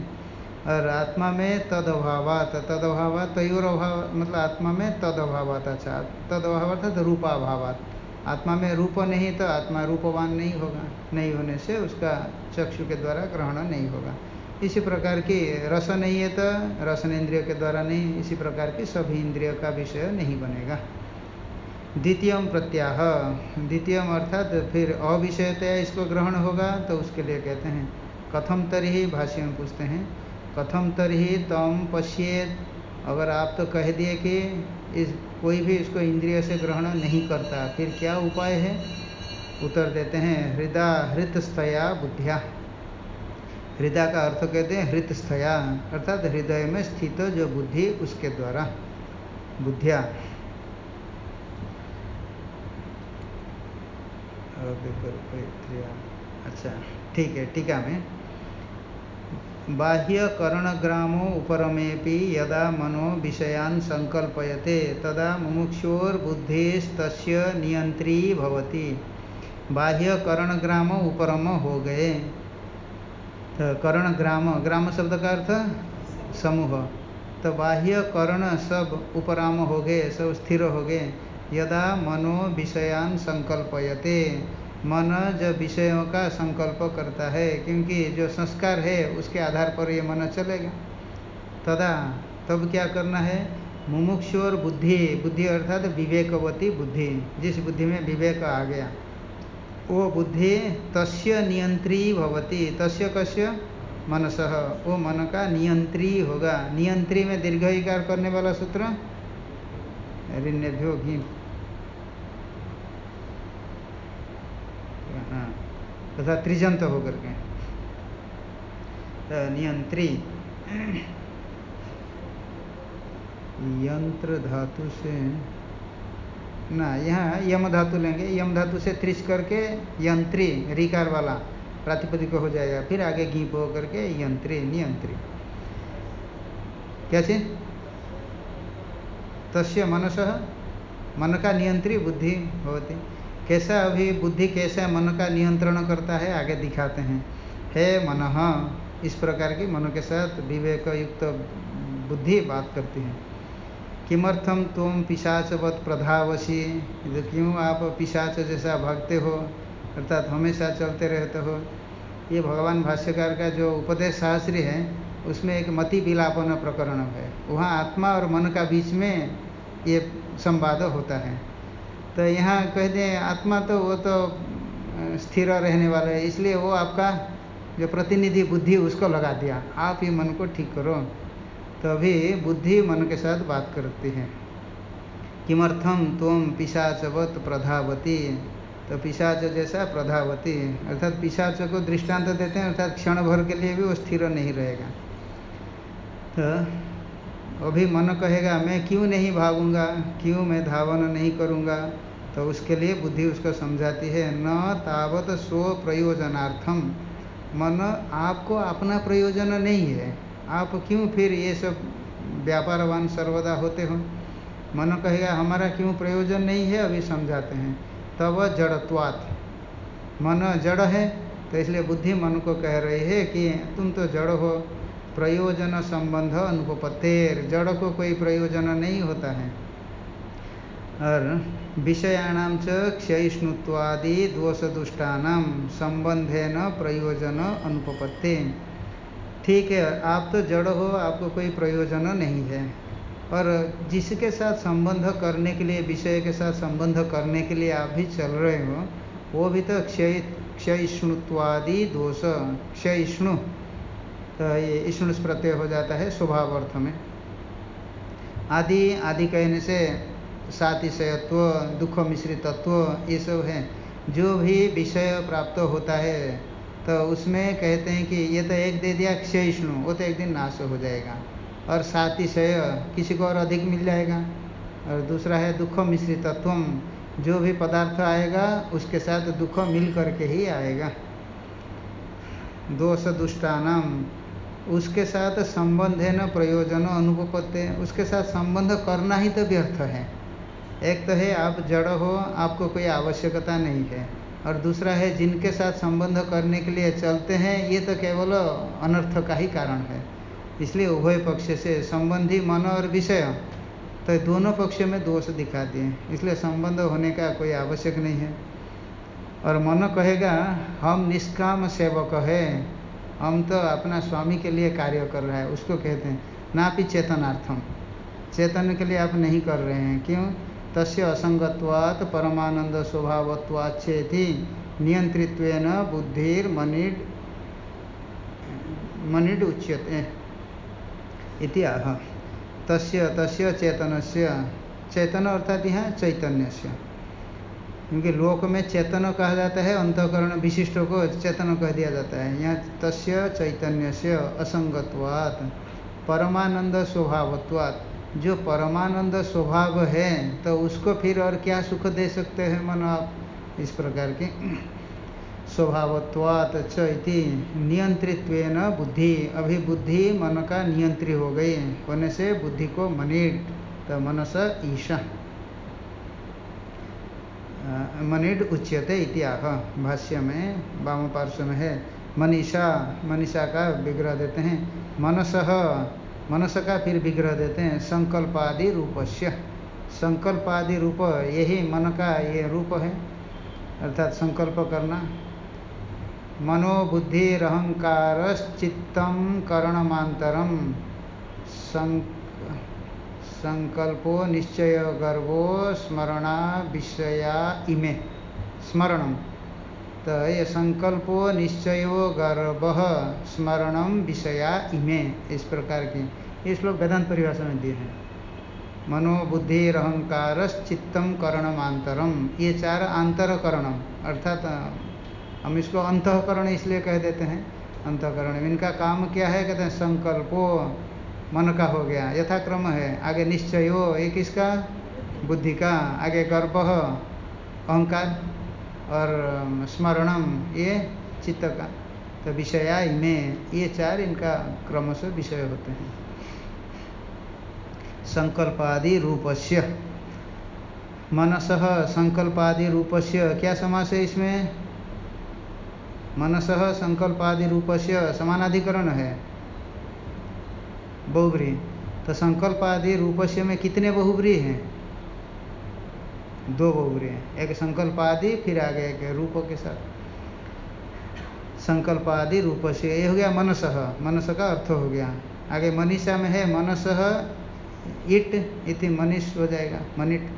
A: और आत्मा में तद अभावात तद अभावात तयोर अभाव मतलब आत्मा में तद अभावात अच्छा तद अभावात रूपाभावात। आत्मा में रूप नहीं तो आत्मा रूपवान नहीं होगा, नहीं होने से उसका चक्षु के द्वारा ग्रहण नहीं होगा। इसी प्रकार की रस नहीं है तो रसन इंद्रिय के द्वारा नहीं, इसी प्रकार की सभी इंद्रिय का विषय नहीं बनेगा। द्वितीय प्रत्याह। द्वितीय अर्थात फिर अविषयतया इसको ग्रहण होगा तो उसके लिए कहते हैं, कथम तरी भाष्य में पूछते हैं, कथम तरही तम पश्येत। अगर आप तो कह दिए कि इस, कोई भी इसको इंद्रिय से ग्रहण नहीं करता, फिर क्या उपाय है? उत्तर देते हैं हृदय हृतस्थया बुद्धिया। हृदय का अर्थ कहते हैं हृतस्थया, अर्थात हृदय में स्थित जो बुद्धि, उसके द्वारा। बुद्धिया। अच्छा ठीक है, टीका में। बाह्यकरणग्रामो उपरमेपि यदा मनो विषयान संकल्पयते, तदा मुमुक्षोर्बुद्धिस्त नियंत्री भवति। बाह्यकरणग्राम उपरम हो गए तो करण ग्राम ग्राम शब्द का अर्थ समूह। तो बाह्य कर्ण सब उपराम हो गए सब स्थिर हो गए यदा मनो विषयान संकल्पयते। मन जब विषयों का संकल्प करता है, क्योंकि जो संस्कार है, उसके आधार पर ये मन चलेगा। तदा तब क्या करना है? मुमुक्षोर बुद्धि बुद्धि अर्थात विवेकवती बुद्धि। जिस बुद्धि में विवेक आ गया वो बुद्धि तस्य नियंत्री भवती। तस्य कस्य? मनस। वो मन का नियंत्री होगा। नियंत्री में दीर्घ करने वाला सूत्र? ऋण्यभ्यो घी। तथा त्रिजंत होकर के। नियंत्री। यंत्र धातु से ना, यहाँ यम धातु लेंगे, यम धातु से त्रिश करके यंत्री, रिकार वाला प्रातिपदिक हो जाएगा, फिर आगे घीप हो करके यंत्री, नियंत्री। क्या चीज़ तस्य मनस, मन का नियंत्री, बुद्धि होती। कैसा अभी बुद्धि, कैसा मन का नियंत्रण करता है, आगे दिखाते हैं। हे मन, इस प्रकार की मन के साथ विवेक युक्त बुद्धि बात करती है। किमर्थम तुम पिशाचवत प्रधावशी क्यों आप पिशाच जैसा भागते हो? अर्थात हमेशा चलते रहते हो। ये भगवान भाष्यकार का जो उपदेश शास्त्री है, उसमें एक मति विलापन प्रकरण है। वहाँ आत्मा और मन का बीच में ये संवाद होता है। तो यहाँ कह दें, आत्मा तो वो तो स्थिर रहने वाला है। इसलिए वो आपका जो प्रतिनिधि बुद्धि, उसको लगा दिया। आप ही मन को ठीक करो। तो अभी बुद्धि मन के साथ बात करती है। किमर्थम तुम पिशाचवत प्रधावती? तो पिशाच जैसा प्रधावती, अर्थात पिशाच को दृष्टांत देते हैं, अर्थात क्षण भर के लिए भी वो स्थिर नहीं रहेगा। तो अभी मन कहेगा, मैं क्यों नहीं भागूँगा? क्यों मैं धावन नहीं करूँगा? तो उसके लिए बुद्धि उसको समझाती है, न तावत स्व प्रयोजनार्थम मन आपको अपना प्रयोजन नहीं है। आप क्यों फिर ये सब व्यापारवान सर्वदा होते हो? मन कहेगा, हमारा क्यों प्रयोजन नहीं है? अभी समझाते हैं। तब जड़त्वात्। मन जड़ है तो इसलिए बुद्धि मन को कह रही है कि तुम तो जड़ हो। प्रयोजन संबंध अनुपत्तेर जड़ को कोई प्रयोजन नहीं होता है। और विषयाणाम च क्षयिष्णुत्वादि दोष दुष्टानाम संबंधे न प्रयोजन अनुपत्ति ठीक है, आप तो जड़ हो, आपको कोई प्रयोजन नहीं है। और जिसके साथ संबंध करने के लिए, विषय के साथ संबंध करने के लिए आप भी चल रहे हो, वो भी तो क्षय, क्षयिष्णुत्वादि दोष, क्षयिष्णु। तो ये ईष्णु प्रत्यय हो जाता है स्वभाव अर्थ में। आदि आदि कहने से सातिशयत्व, दुख मिश्रित तत्व ये सब है। जो भी विषय प्राप्त होता है तो उसमें कहते हैं कि ये तो एक दे दिया क्षयिष्णु वो तो एक दिन नाश हो जाएगा। और सातिशय किसी को और अधिक मिल जाएगा। और दूसरा है दुख मिश्रित तत्व जो भी पदार्थ आएगा, उसके साथ दुख मिल करके ही आएगा। दोष दुष्टानम, उसके साथ संबंध है न प्रयोजन अनुपत्ति उसके साथ संबंध करना ही तो व्यर्थ है। एक तो है आप जड़ हो, आपको कोई आवश्यकता नहीं है। और दूसरा है, जिनके साथ संबंध करने के लिए चलते हैं, ये तो केवल अनर्थ का ही कारण है। इसलिए उभय पक्ष से संबंधी मन और विषय तो दोनों पक्ष में दोष दिखा दिए। इसलिए संबंध होने का कोई आवश्यक नहीं है। और मन कहेगा, हम निष्काम सेवक है। हम तो अपना स्वामी के लिए कार्य कर रहा है। उसको कहते हैं ना भी चेतनार्थम। चेतन के लिए आप नहीं कर रहे हैं। क्यों? तस्य असंगत्वात् परमानंद स्वभावत्वाच्छेति नियंत्रित्वेन बुद्धिर मनिड मनिड उच्यते इति आह। तस्य तस्य चेतनस्य चेतन अर्थात यहाँ चैतन्य से क्योंकि लोक में चेतन कहा जाता है, अंतकरण विशिष्ट को चेतन कह दिया जाता है। यहाँ तस्य चैतन्य से असंगत्वात् परमानंद स्वभावत्वात् जो परमानंद स्वभाव है तो उसको फिर और क्या सुख दे सकते हैं मन आप? इस प्रकार के स्वभावत्वात् च इति बुद्धि। अभी बुद्धि मन का नियंत्री हो गई होने से बुद्धि को मनिट तो मनस ईशा। मनिड उच्यते इतिहाह भाष्य में वाम पार्श्व में है। मनीषा मनीषा का विग्रह देते हैं। मनस मनस का फिर विग्रह देते हैं संकल्प संकल्पादि रूपस्य। संकल्पादि रूप, यही मन का ये रूप है, अर्थात संकल्प करना। मनोबुद्धिरहंकारश्चित्तम करणमांतरम संकल्पो निश्चय गर्वो स्मरणा विषया इमे। स्मरणम। तो ये संकल्पो निश्चयो गर्भ। स्मरणम विषया इमे। इस प्रकार की। ये श्लोक वेदांत परिभाषा में दिए हैं। मनोबुद्धिरहंकारश्चित्तम करणमांतरम ये चार आंतरकरणम अर्थात, हम इसको अंतकरण इसलिए कह देते हैं। अंतकरण इनका काम क्या है? कहते हैं संकल्पो। मन का हो गया। यथाक्रम है। आगे निश्चयो। ये किसका? बुद्धि का। आगे गर्भ। अहंकार। और स्मरणम ये चित्त का तो विषया इनमें ये चार इनका क्रम से विषय होते हैं। संकल्पादि रूपस्य। मनस संकल्पादि रूपस्य, क्या समास है इसमें? मनस संकल्पादि रूपस्य समानाधिकरण है। बहुब्री तो संकल्पादि रूपस्य में कितने बहुब्री हैं? दो बहुब्री हैं। एक संकल्पादि, फिर आगे एक रूप के साथ। संकल्प आदि रूप से ये हो गया मनस। मनस का अर्थ हो गया। आगे मनीषा में है, मनस इट इति मनीष हो जाएगा, मनिट।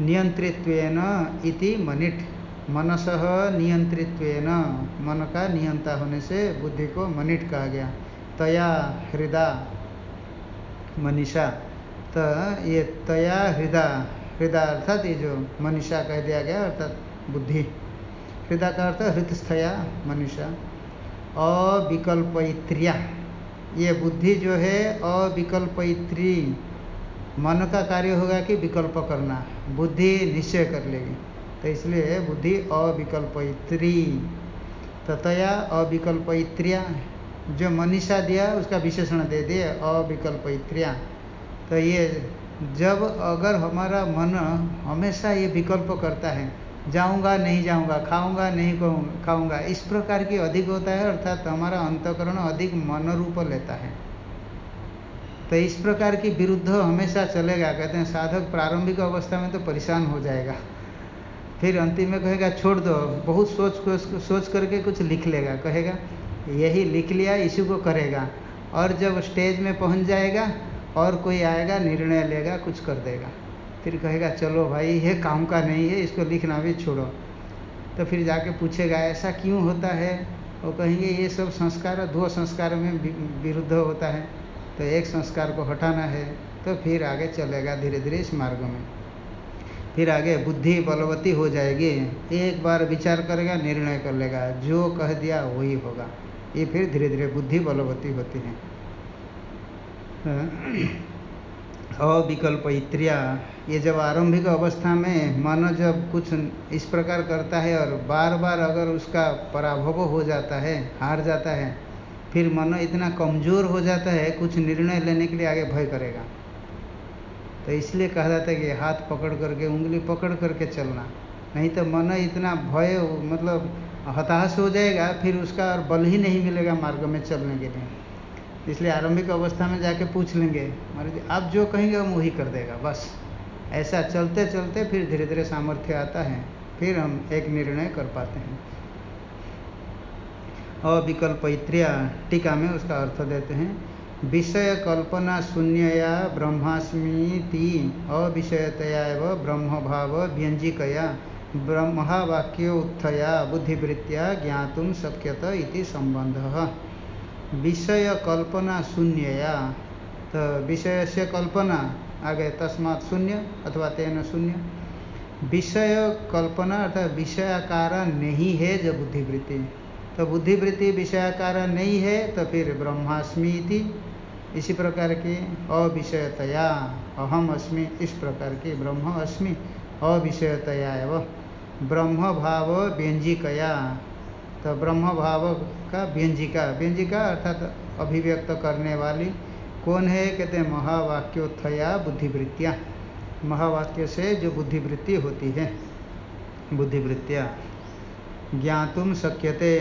A: नियंत्रित्वेन इति मनिट। मनस नियंत्रित्वेन, मन का नियंता होने से बुद्धि को मनिट कहा गया। तया हृदय मनीषा। तो ये तया हृदय हृदय अर्थात ये जो मनीषा कह दिया गया, अर्थात बुद्धि। हृदय का अर्थ हृतस्थया मनीषा अविकल्पयित्रिया ये बुद्धि जो है अविकल्पयित्री मन का कार्य होगा कि विकल्प करना। बुद्धि निश्चय कर लेगी। तो इसलिए बुद्धि अविकल्पयित्री ततया अविकल्पयित्रिया जो मनीषा दिया, उसका विशेषण दे दिए अविकल्पयित्रिया तो ये जब अगर हमारा मन हमेशा ये विकल्प करता है, जाऊँगा, नहीं जाऊँगा, खाऊँगा, नहीं खाऊँगा इस प्रकार की अधिक होता है, अर्थात हमारा अंतकरण अधिक मन रूप लेता है। तो इस प्रकार की विरुद्ध हमेशा चलेगा, कहते हैं, साधक प्रारंभिक अवस्था में तो परेशान हो जाएगा। फिर अंतिम में कहेगा, छोड़ दो, बहुत सोच सोच करके कुछ लिख लेगा, कहेगा, यही लिख लिया, इसी को करेगा। और जब स्टेज में पहुँच जाएगा और कोई आएगा, निर्णय लेगा, कुछ कर देगा। फिर कहेगा, चलो भाई, ये काम का नहीं है, इसको लिखना भी छोड़ो। तो फिर जाके पूछेगा, ऐसा क्यों होता है? वो कहेंगे, ये सब संस्कार, दो संस्कार में विरुद्ध होता है। तो एक संस्कार को हटाना है। तो फिर आगे चलेगा धीरे धीरे इस मार्ग में। फिर आगे, बुद्धि बलवती हो जाएगी। एक बार विचार करेगा, निर्णय कर लेगा। जो कह दिया, वही होगा। ये फिर धीरे धीरे बुद्धि बलवती होती है। अविकल्प इत्रिया। ये जब आरंभिक अवस्था में मन जब कुछ इस प्रकार करता है और बार बार अगर उसका पराभव हो जाता है, हार जाता है, फिर मन इतना कमज़ोर हो जाता है, कुछ निर्णय लेने के लिए आगे भय करेगा। तो इसलिए कहा जाता है कि हाथ पकड़ करके, उंगली पकड़ करके चलना। नहीं तो मन इतना भय मतलब हताश हो जाएगा, फिर उसका और बल ही नहीं मिलेगा मार्ग में चलने के लिए। इसलिए आरंभिक अवस्था में जाके पूछ लेंगे, महाराज जी आप जो कहेंगे हम वही कर देगा, बस। ऐसा चलते चलते फिर धीरे धीरे सामर्थ्य आता है, फिर हम एक निर्णय कर पाते हैं। अविकल्पत्रिया टीका में उसका अर्थ देते हैं, विषय कल्पना शून्यया ब्रह्मास्मीति अविषयतया एवं ब्रह्म भाव व्यंजिकया, ब्रह्मवाक्योत्थया बुद्धिवृत्तिया ज्ञातुम शक्यत इति संबंध विषय कल्पना शून्यया। तो विषय से कल्पना, आगे तस्मात् शून्य अथवा तेन शून्य। विषय कल्पना अर्थात विषयाकार नहीं है जब बुद्धिवृत्ति। तो बुद्धिवृत्ति विषयाकार नहीं है तो फिर ब्रह्मास्मि इसी प्रकार की अविषयतया अहम अस्मि। इस प्रकार की ब्रह्म अस्मि। अविषयतया एवं। ब्रह्म भाव व्यंजिकया। तो ब्रह्म भाव का व्यंजिका व्यंजिका अर्थात अभिव्यक्त करने वाली कौन है? कहते हैं महावाक्योत्थया बुद्धिवृत्तियाँ। महावाक्य से जो बुद्धिवृत्ति होती है, बुद्धिवृत्तियाँ ज्ञातुम शक्यते,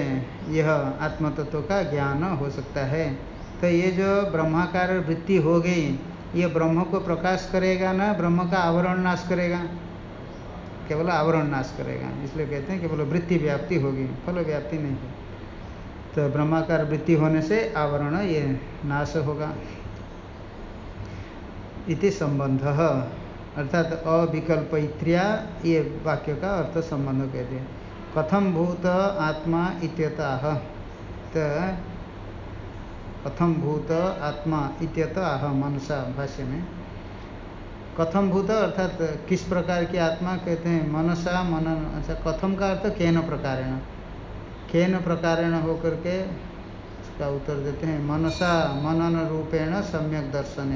A: यह आत्मतत्व का ज्ञान हो सकता है। तो ये जो ब्रह्माकार वृत्ति हो गई, ये ब्रह्म को प्रकाश करेगा ना? ब्रह्म का आवरण नाश करेगा। केवल आवरण नाश करेगा। इसलिए कहते हैं केवल वृत्ति व्याप्ति होगी, फल व्याप्ति नहीं है। तो ब्रह्माकार वृत्ति होने से आवरण ये नाश होगा। इति संबंध। अर्थात अविकल्पत्रिया ये वाक्य का अर्थ संबंध कहते हैं। कथम भूत आत्मा इत्यतः। तो कथम भूत आत्मा इत्यतः आह मनसा भाष्य में कथम भूत अर्थात किस प्रकार की आत्मा कहते हैं? मनसा, मनन। अच्छा कथम का अर्थ केन प्रकारेण। केन प्रकारेण होकर के उसका उत्तर देते हैं, मनसा, मनन रूपेण सम्यक दर्शन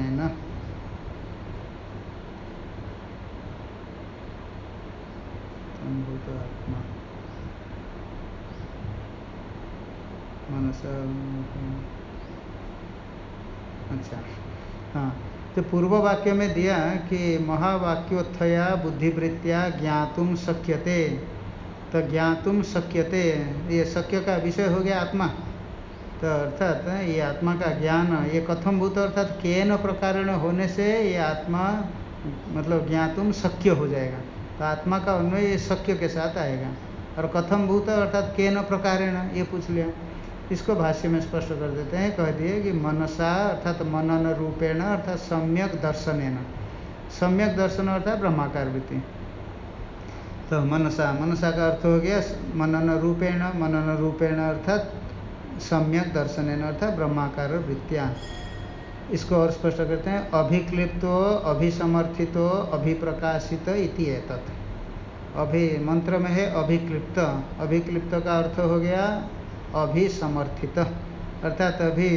A: भूत आत्मा। मनसा अच्छा हाँ। तो पूर्व वाक्य में दिया कि महावाक्योत्थया बुद्धिवृत्तिया ज्ञातुम शक्यते। तो ज्ञातुम शक्यते, ये शक्य का विषय हो गया आत्मा। तो अर्थात ये आत्मा का ज्ञान, ये कथम भूत अर्थात केन प्रकार होने से ये आत्मा मतलब ज्ञातुम शक्य हो जाएगा। तो आत्मा का अन्वय ये शक्य के साथ आएगा। और कथम भूत अर्थात के न प्रकार ये पूछ लिया। इसको भाष्य में स्पष्ट कर देते हैं, कह दिए कि मनसा अर्थात मनन रूपेण अर्थात सम्यक दर्शन सम्यक दर्शन अर्थात ब्रह्माकार वृत्ति। तो मनसा मनसा का अर्थ हो गया मनन रूपेण मनन रूपेण अर्थात सम्यक दर्शन अर्थात ब्रह्माकार वृत्तियाँ। इसको और स्पष्ट करते हैं, अभिक्लिप्तो, अभिसमर्थितो, अभिप्रकाशित इति एतत्। अभि मंत्र में है अभिक्लिप्त। अभिक्लिप्त का अर्थ हो गया अभिसमर्थित। अर्थात अभी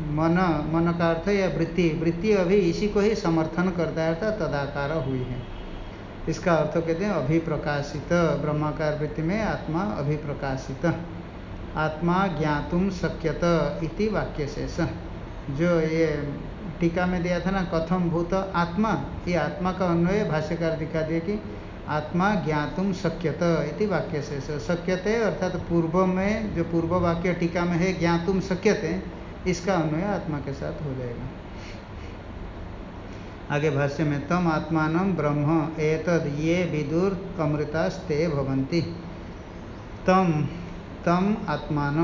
A: मन मन का अर्थ या वृत्ति। वृत्ति अभी इसी को ही समर्थन करता है, अर्थात तदाकार हुई है। इसका अर्थ कहते हैं अभिप्रकाशित। ब्रह्माकार वृत्ति में आत्मा अभिप्रकाशित। आत्मा ज्ञातुम शक्यत इति वाक्य शेष। जो ये टीका में दिया था ना, कथम भूत आत्मा, ये आत्मा का अन्वय भाष्यकार दिखा दिए कि आत्मा ज्ञातुम शक्यत इति वाक्य शेष शक्यते, अर्थात पूर्व में जो पूर्व वाक्य टीका में है ज्ञातुम शक्यते, इसका अन्वय आत्मा के साथ हो जाएगा। आगे भाष्य में, तम आत्मान ब्रह्म, एतद ये विदुर अमृतास्ते भवंती तम तम आत्मान,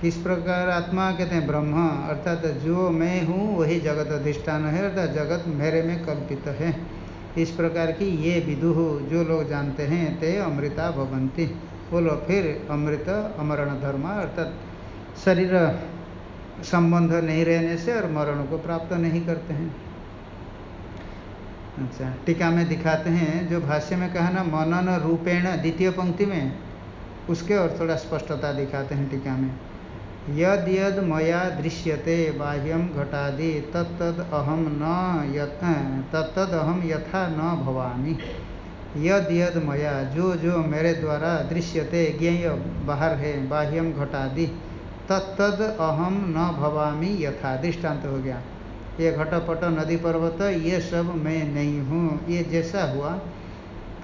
A: किस प्रकार आत्मा कहते हैं? ब्रह्म, अर्थात जो मैं हूँ, वही जगत अधिष्ठान है, अर्थात जगत मेरे में कल्पित है। इस प्रकार की ये विदुह जो लोग जानते हैं, ते अमृता भवंती वो लोग फिर अमृत, अमरण धर्म, अर्थात शरीर संबंध नहीं रहने से और मरण को प्राप्त नहीं करते हैं। अच्छा टीका में दिखाते हैं, जो भाष्य में कहा ना, मनन रूपेण द्वितीय पंक्ति में, उसके और थोड़ा स्पष्टता दिखाते हैं टीका में। यद यद मया दृश्यते बाह्यम घटादि, तत्तद अहम न तत्तद अहम यथा न भवामी। यद यद मया जो जो मेरे द्वारा दृश्यते, ज्ञेय बाहर है बाह्यम घटादि, तत्तद अहम न भवामी, यथा। दृष्टांत हो गया। ये घटपट, नदी पर्वत, ये सब मैं नहीं हूँ, ये जैसा हुआ,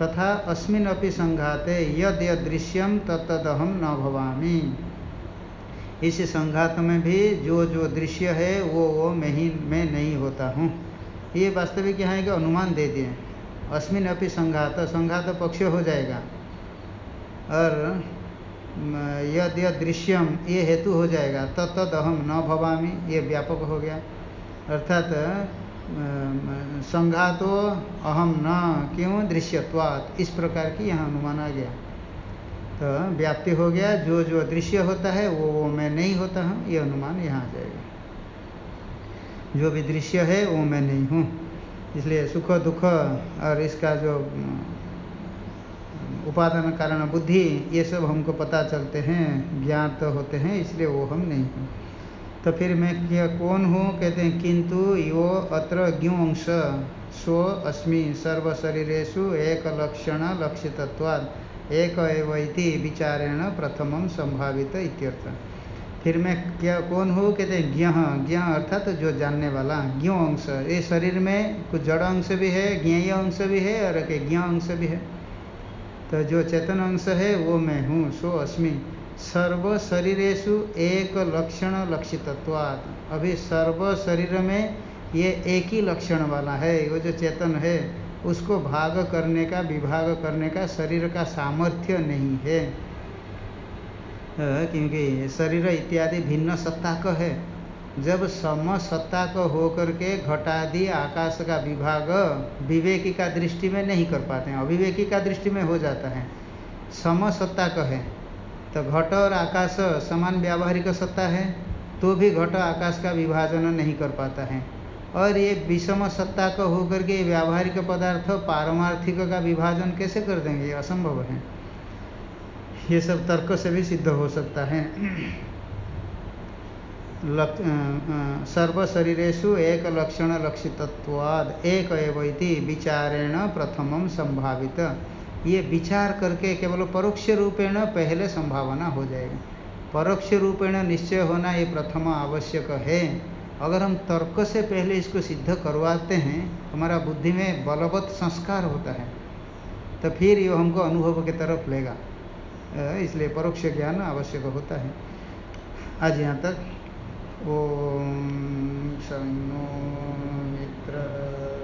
A: तथा अस्मिन अपि संघाते यद यद दृश्यम तत्तदहम न भवामी। इस संघात में भी जो जो दृश्य है, वो वो मैं ही, मैं नहीं होता हूँ। ये वास्तविक यहाँ एक अनुमान दे दिए। अस्मिन अपनी संघात संघात पक्ष हो जाएगा। और यद यद दृश्यम, ये हेतु हो जाएगा। तत्द अहम न भवामी, ये व्यापक हो गया। अर्थात संघातो अहम न, क्यों? दृश्यत्वात्। इस प्रकार की यहाँ अनुमान आ गया। तो व्याप्ति हो गया, जो जो दृश्य होता है, वो वो मैं नहीं होता हूँ, ये अनुमान यहाँ आ जाएगा। जो भी दृश्य है, वो मैं नहीं हूँ। इसलिए सुख, दुख और इसका जो उपादान कारण बुद्धि, ये सब हमको पता चलते हैं, ज्ञात तो होते हैं, इसलिए वो हम नहीं हैं। तो फिर मैं क्या, कौन हूँ? कहते हैं, किंतु यो अत्र ज्ञो अंश स्व अस्मि सर्वशरीरेशु एक लक्षण लक्षितत्वाद एक एवं विचारेण प्रथम संभावित इत्यर्थ। फिर मैं क्या, कौन हूँ? कहते हैं, ज्ञ। ज्ञ अर्थात तो जो जानने वाला, ज्ञ अंश। ये शरीर में कुछ जड़ अंश भी है, ज्ञेय अंश भी है, और एक ज्ञ अंश भी है। तो जो चेतन अंश है, वो मैं हूँ, सो अस्मि। सर्व शरीरेशु एक लक्षण लक्षितत्वात्। अभी सर्व शरीर में ये एक ही लक्षण वाला है वो जो चेतन है उसको भाग करने का, विभाग करने का शरीर का सामर्थ्य नहीं है। क्योंकि शरीर इत्यादि भिन्न सत्ता का है। जब सम का हो करके घटादि आकाश का विभाग विवेकी का दृष्टि में नहीं कर पाते हैं अविवेकी का दृष्टि में हो जाता है। सम सत्ता का है। तो घट और आकाश समान व्यावहारिक सत्ता है तो भी घट आकाश का विभाजन नहीं कर पाता है। और ये विषम सत्ता का होकर के व्यावहारिक पदार्थ पारमार्थिक का विभाजन कैसे कर देंगे? ये असंभव है। ये सब तर्क से भी सिद्ध हो सकता है। सर्व शरीरेशु एक लक्षण लक्षितत्वाद, एक एवं विचारेण प्रथम संभावित। ये विचार करके केवल परोक्ष रूपेण पहले संभावना हो जाएगा। परोक्ष रूपेण निश्चय होना ये प्रथम आवश्यक है। अगर हम तर्क से पहले इसको सिद्ध करवाते हैं, हमारा बुद्धि में बलवत संस्कार होता है तो फिर ये हमको अनुभव की तरफ़ लेगा। इसलिए परोक्ष ज्ञान आवश्यक होता है। आज यहाँ तक। ओ सन्नो मित्र।